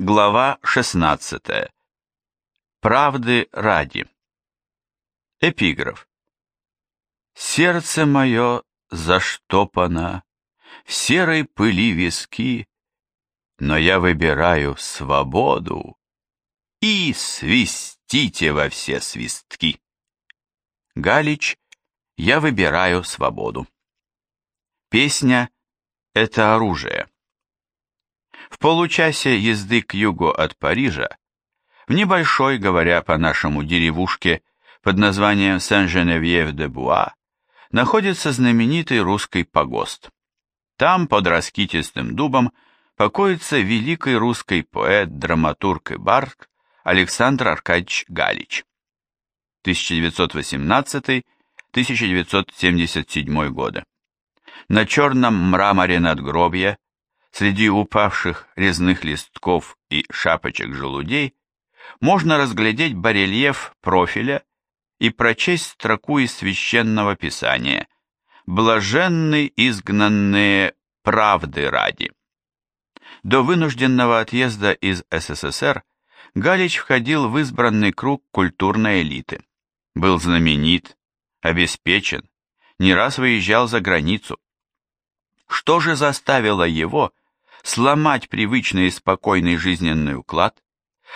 Глава 16. Правды ради. Эпиграф. Сердце мое заштопано, в серой пыли виски, но я выбираю свободу и свистите во все свистки. Галич, я выбираю свободу. Песня — это оружие. В получасе езды к югу от Парижа, в небольшой, говоря по-нашему, деревушке под названием Сен-Женевьев-де-Буа, находится знаменитый русский погост. Там, под раскитистым дубом, покоится великий русский поэт, драматург и бард Александр Аркадьевич Галич. 1918-1977 годы. На черном мраморе надгробья Среди упавших резных листков и шапочек желудей можно разглядеть барельеф профиля и прочесть строку из священного писания «Блаженны изгнанные правды ради». До вынужденного отъезда из СССР Галич входил в избранный круг культурной элиты. Был знаменит, обеспечен, не раз выезжал за границу. Что же заставило его сломать привычный и спокойный жизненный уклад,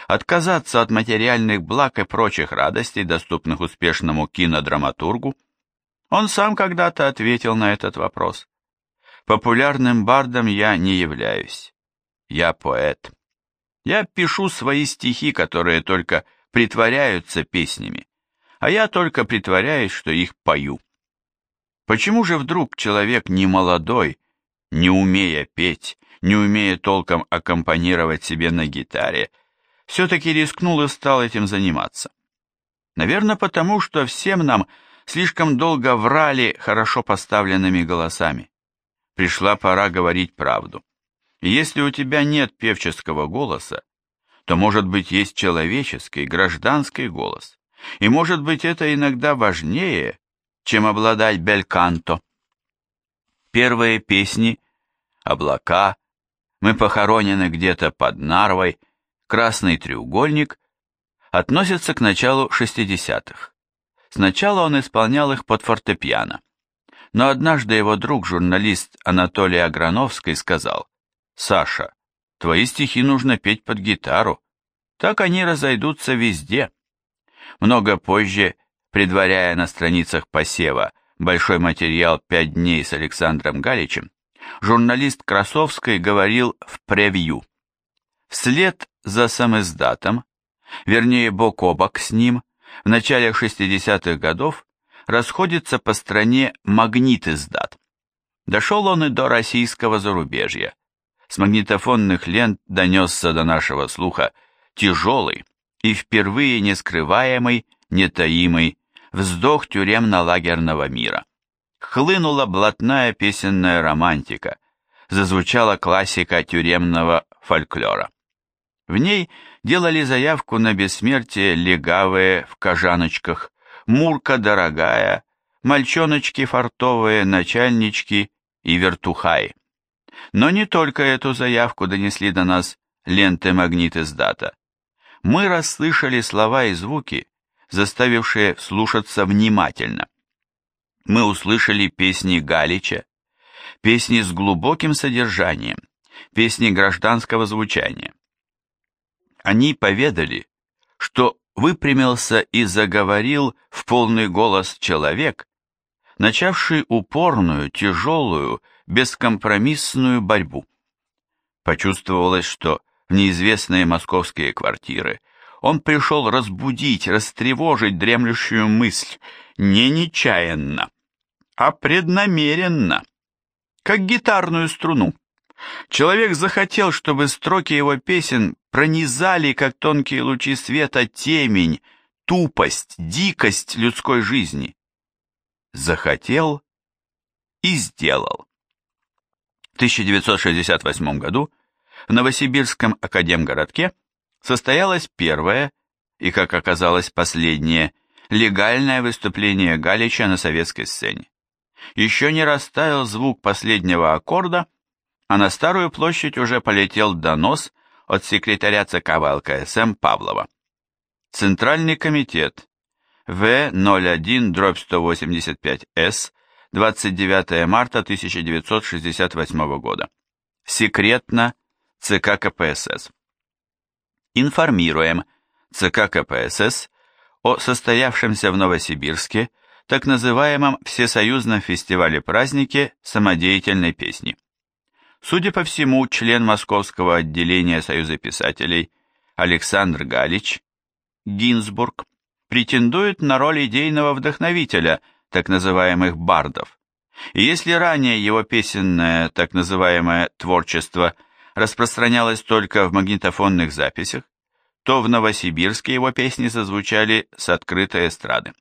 отказаться от материальных благ и прочих радостей, доступных успешному кинодраматургу? Он сам когда-то ответил на этот вопрос. Популярным бардом я не являюсь. Я поэт. Я пишу свои стихи, которые только притворяются песнями, а я только притворяюсь, что их пою. Почему же вдруг человек не молодой, не умея петь, не умея толком аккомпанировать себе на гитаре, все-таки рискнул и стал этим заниматься. Наверное, потому что всем нам слишком долго врали хорошо поставленными голосами. Пришла пора говорить правду. И если у тебя нет певческого голоса, то, может быть, есть человеческий, гражданский голос. И, может быть, это иногда важнее, чем обладать бельканто. Первые песни «Облака», мы похоронены где-то под Нарвой, красный треугольник, относятся к началу 60-х. Сначала он исполнял их под фортепиано. Но однажды его друг, журналист Анатолий Аграновский, сказал, «Саша, твои стихи нужно петь под гитару, так они разойдутся везде». Много позже, предваряя на страницах посева большой материал «Пять дней с Александром Галичем», журналист Красовской говорил в превью. Вслед за самиздатом, вернее бок о бок с ним, в начале 60-х годов расходится по стране магнит издат. Дошел он и до российского зарубежья. С магнитофонных лент донесся до нашего слуха тяжелый и впервые не скрываемый, нетаимый вздох тюремно-лагерного мира хлынула блатная песенная романтика, зазвучала классика тюремного фольклора. В ней делали заявку на бессмертие легавые в кожаночках, мурка дорогая, мальчоночки фартовые, начальнички и вертухаи. Но не только эту заявку донесли до нас ленты магнит из дата. Мы расслышали слова и звуки, заставившие слушаться внимательно мы услышали песни Галича, песни с глубоким содержанием, песни гражданского звучания. Они поведали, что выпрямился и заговорил в полный голос человек, начавший упорную, тяжелую, бескомпромиссную борьбу. Почувствовалось, что в неизвестные московские квартиры он пришел разбудить, растревожить дремлющую мысль, не нечаянно, а преднамеренно, как гитарную струну. Человек захотел, чтобы строки его песен пронизали, как тонкие лучи света, темень, тупость, дикость людской жизни. Захотел и сделал. В 1968 году в Новосибирском академгородке состоялось первое и, как оказалось, последнее легальное выступление Галича на советской сцене. Еще не растаял звук последнего аккорда, а на Старую площадь уже полетел донос от секретаря ЦК ВЛКСМ Павлова. Центральный комитет В-01-185С 29 марта 1968 года. Секретно ЦК КПСС. Информируем ЦК КПСС о состоявшемся в Новосибирске так называемом Всесоюзном фестивале-празднике самодеятельной песни. Судя по всему, член Московского отделения Союза писателей Александр Галич, Гинзбург, претендует на роль идейного вдохновителя так называемых бардов. И если ранее его песенное так называемое творчество распространялось только в магнитофонных записях, то в Новосибирске его песни зазвучали с открытой эстрады.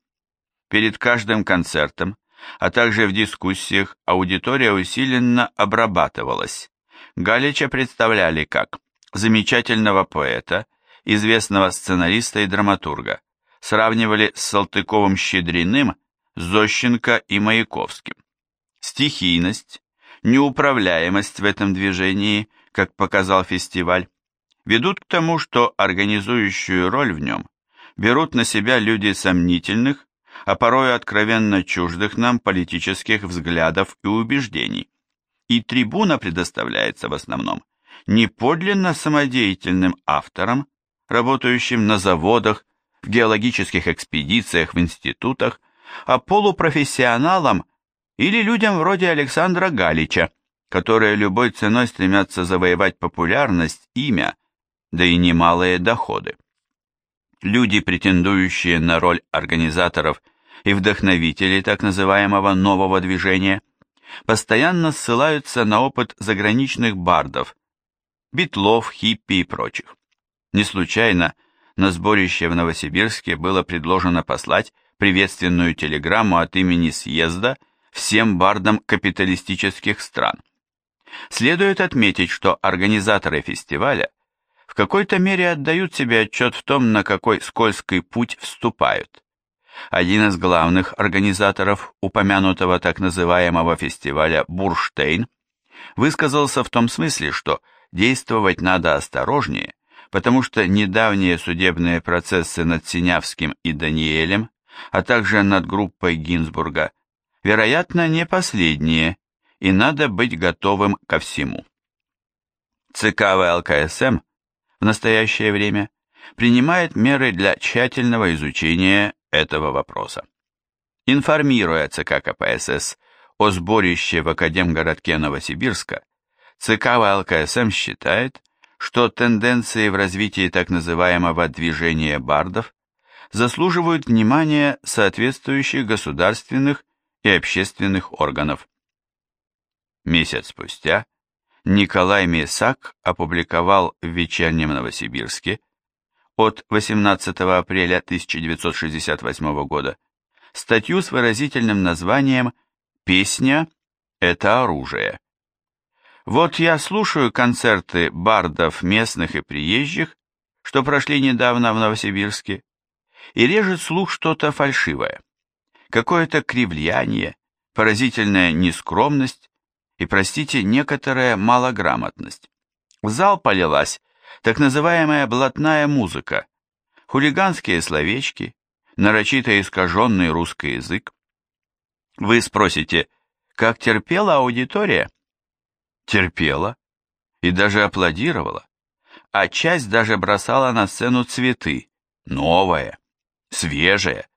Перед каждым концертом, а также в дискуссиях аудитория усиленно обрабатывалась. Галича представляли как замечательного поэта, известного сценариста и драматурга, сравнивали с Салтыковым-Щедриным, Зощенко и Маяковским. Стихийность, неуправляемость в этом движении, как показал фестиваль, ведут к тому, что организующую роль в нем берут на себя люди сомнительных, а порой откровенно чуждых нам политических взглядов и убеждений. И трибуна предоставляется в основном не подлинно самодеятельным авторам, работающим на заводах, в геологических экспедициях, в институтах, а полупрофессионалам или людям вроде Александра Галича, которые любой ценой стремятся завоевать популярность, имя, да и немалые доходы. Люди, претендующие на роль организаторов и вдохновителей так называемого нового движения, постоянно ссылаются на опыт заграничных бардов, битлов, хиппи и прочих. Не случайно на сборище в Новосибирске было предложено послать приветственную телеграмму от имени съезда всем бардам капиталистических стран. Следует отметить, что организаторы фестиваля в какой-то мере отдают себе отчет в том, на какой скользкий путь вступают. Один из главных организаторов упомянутого так называемого фестиваля Бурштейн высказался в том смысле, что действовать надо осторожнее, потому что недавние судебные процессы над Синявским и Даниэлем, а также над группой Гинзбурга, вероятно, не последние, и надо быть готовым ко всему. ЦК ВЛКСМ в настоящее время принимает меры для тщательного изучения этого вопроса. Информируя ЦК КПСС о сборище в Академгородке Новосибирска, ЦК ВЛКСМ считает, что тенденции в развитии так называемого движения бардов заслуживают внимания соответствующих государственных и общественных органов. Месяц спустя Николай Месак опубликовал в «Вечернем Новосибирске» от 18 апреля 1968 года статью с выразительным названием «Песня – это оружие». Вот я слушаю концерты бардов местных и приезжих, что прошли недавно в Новосибирске, и режет слух что-то фальшивое, какое-то кривляние, поразительная нескромность, и, простите, некоторая малограмотность. В зал полилась так называемая блатная музыка, хулиганские словечки, нарочито искаженный русский язык. Вы спросите, как терпела аудитория? Терпела и даже аплодировала, а часть даже бросала на сцену цветы, новое, свежее.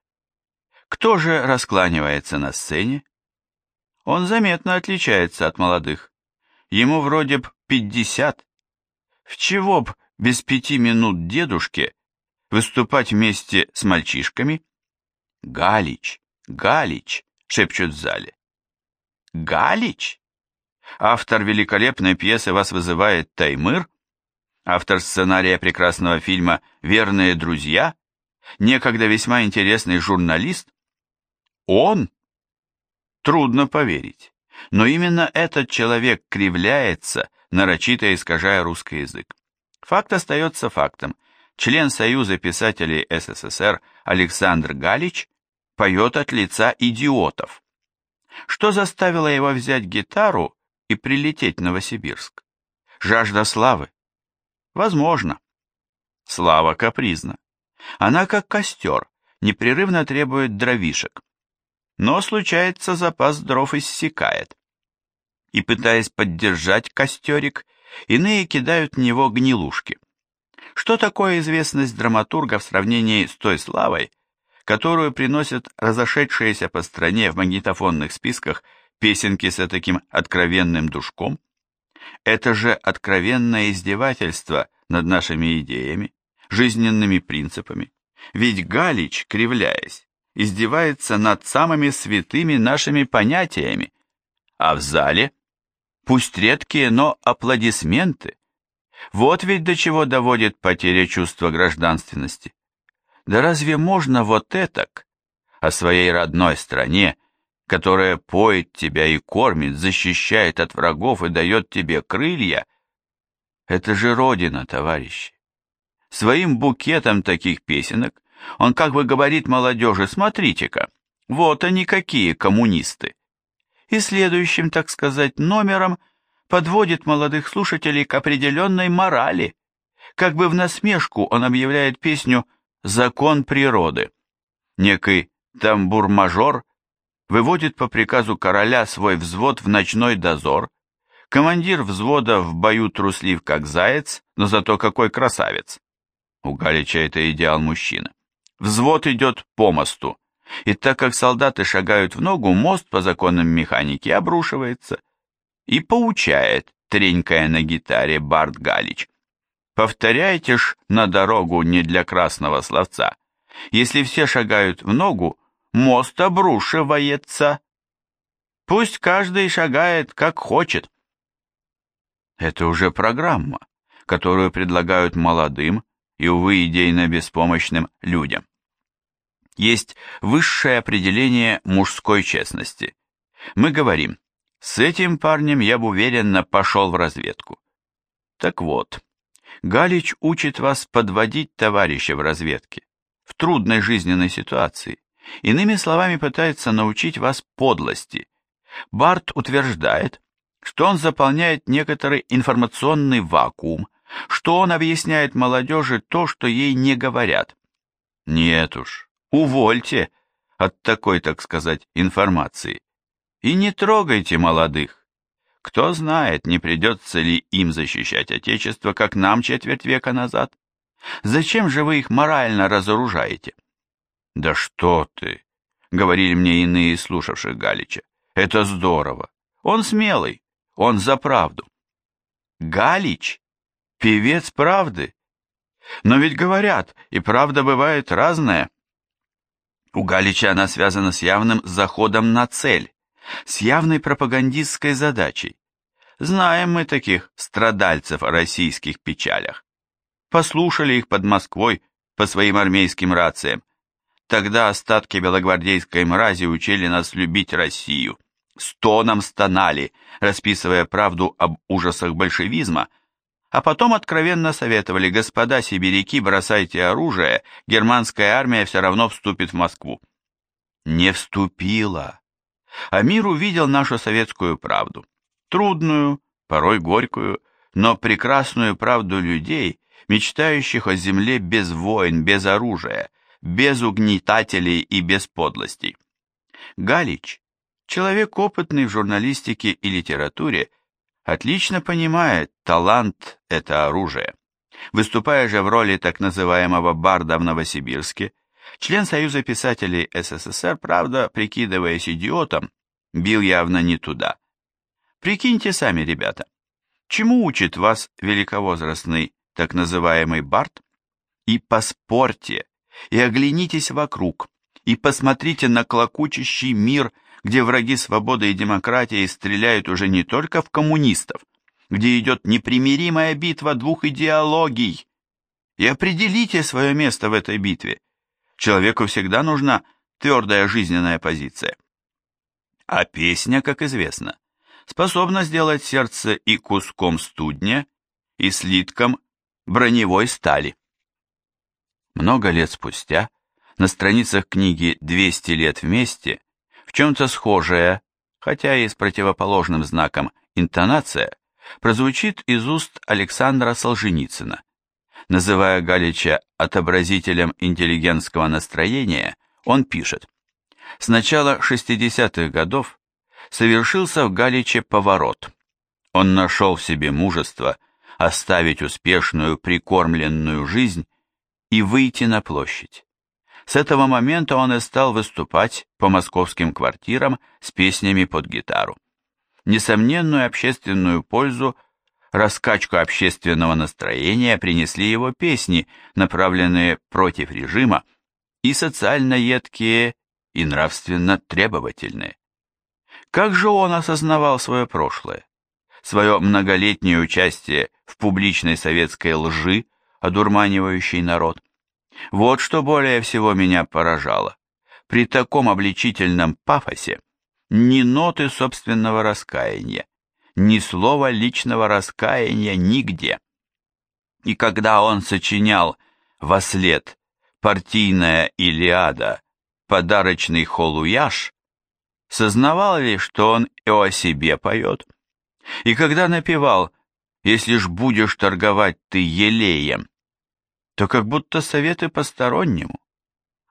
Кто же раскланивается на сцене? Он заметно отличается от молодых. Ему вроде б пятьдесят. В чего б без пяти минут дедушке выступать вместе с мальчишками? Галич, Галич, шепчут в зале. Галич? Автор великолепной пьесы вас вызывает Таймыр? Автор сценария прекрасного фильма «Верные друзья»? Некогда весьма интересный журналист? Он? Трудно поверить. Но именно этот человек кривляется, нарочито искажая русский язык. Факт остается фактом. Член Союза писателей СССР Александр Галич поет от лица идиотов. Что заставило его взять гитару и прилететь в Новосибирск? Жажда славы. Возможно. Слава капризна. Она как костер, непрерывно требует дровишек. Но случается, запас дров иссякает. И пытаясь поддержать костерик, иные кидают в него гнилушки. Что такое известность драматурга в сравнении с той славой, которую приносят разошедшиеся по стране в магнитофонных списках песенки с таким откровенным душком? Это же откровенное издевательство над нашими идеями, жизненными принципами. Ведь Галич, кривляясь, издевается над самыми святыми нашими понятиями. А в зале, пусть редкие, но аплодисменты. Вот ведь до чего доводит потеря чувства гражданственности. Да разве можно вот этак о своей родной стране, которая поет тебя и кормит, защищает от врагов и дает тебе крылья? Это же Родина, товарищи. Своим букетом таких песенок он как бы говорит молодежи, смотрите-ка, вот они какие коммунисты. И следующим, так сказать, номером подводит молодых слушателей к определенной морали. Как бы в насмешку он объявляет песню «Закон природы». Некий тамбур-мажор выводит по приказу короля свой взвод в ночной дозор, командир взвода в бою труслив как заяц, но зато какой красавец. У Галича это идеал мужчина. Взвод идет по мосту, и так как солдаты шагают в ногу, мост по законам механики обрушивается. И поучает, тренькая на гитаре, Барт Галич. Повторяйте ж на дорогу не для красного словца. Если все шагают в ногу, мост обрушивается. Пусть каждый шагает как хочет. Это уже программа, которую предлагают молодым, и, увы, идейно беспомощным людям. Есть высшее определение мужской честности. Мы говорим, с этим парнем я бы уверенно пошел в разведку. Так вот, Галич учит вас подводить товарища в разведке, в трудной жизненной ситуации. Иными словами, пытается научить вас подлости. Барт утверждает, что он заполняет некоторый информационный вакуум, что он объясняет молодежи то, что ей не говорят. Нет уж, увольте от такой, так сказать, информации. И не трогайте молодых. Кто знает, не придется ли им защищать Отечество, как нам четверть века назад? Зачем же вы их морально разоружаете? Да что ты, говорили мне иные, слушавших Галича. Это здорово. Он смелый, он за правду. Галич Певец правды. Но ведь говорят, и правда бывает разная. У Галича она связана с явным заходом на цель, с явной пропагандистской задачей. Знаем мы таких страдальцев о российских печалях. Послушали их под Москвой по своим армейским рациям. Тогда остатки белогвардейской мрази учили нас любить Россию. Стоном стонали, расписывая правду об ужасах большевизма – а потом откровенно советовали, господа сибиряки, бросайте оружие, германская армия все равно вступит в Москву. Не вступила. А мир увидел нашу советскую правду. Трудную, порой горькую, но прекрасную правду людей, мечтающих о земле без войн, без оружия, без угнетателей и без подлостей. Галич, человек опытный в журналистике и литературе, отлично понимает, талант – это оружие. Выступая же в роли так называемого барда в Новосибирске, член Союза писателей СССР, правда, прикидываясь идиотом, бил явно не туда. Прикиньте сами, ребята, чему учит вас великовозрастный так называемый бард? И поспорьте, и оглянитесь вокруг, и посмотрите на клокочущий мир – где враги свободы и демократии стреляют уже не только в коммунистов, где идет непримиримая битва двух идеологий. И определите свое место в этой битве. Человеку всегда нужна твердая жизненная позиция. А песня, как известно, способна сделать сердце и куском студня, и слитком броневой стали. Много лет спустя на страницах книги «200 лет вместе» чем-то схожая, хотя и с противоположным знаком, интонация прозвучит из уст Александра Солженицына. Называя Галича отобразителем интеллигентского настроения, он пишет «С начала 60-х годов совершился в Галиче поворот. Он нашел в себе мужество оставить успешную прикормленную жизнь и выйти на площадь. С этого момента он и стал выступать по московским квартирам с песнями под гитару. Несомненную общественную пользу, раскачку общественного настроения принесли его песни, направленные против режима, и социально едкие, и нравственно требовательные. Как же он осознавал свое прошлое? Свое многолетнее участие в публичной советской лжи, одурманивающей народ? Вот что более всего меня поражало. При таком обличительном пафосе ни ноты собственного раскаяния, ни слова личного раскаяния нигде. И когда он сочинял во след партийная Илиада, подарочный холуяж, сознавал ли, что он и о себе поет? И когда напевал «Если ж будешь торговать ты елеем», то как будто советы постороннему.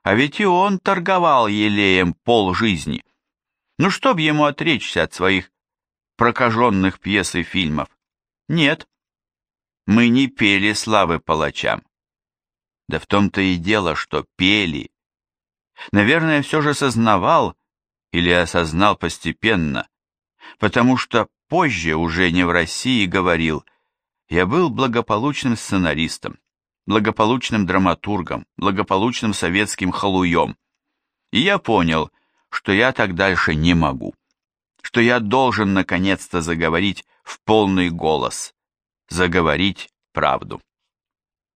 А ведь и он торговал елеем пол жизни. Ну, чтоб ему отречься от своих прокаженных пьес и фильмов? Нет. Мы не пели славы палачам. Да в том-то и дело, что пели. Наверное, все же сознавал или осознал постепенно, потому что позже, уже не в России, говорил, я был благополучным сценаристом благополучным драматургом, благополучным советским халуем. И я понял, что я так дальше не могу, что я должен наконец-то заговорить в полный голос, заговорить правду.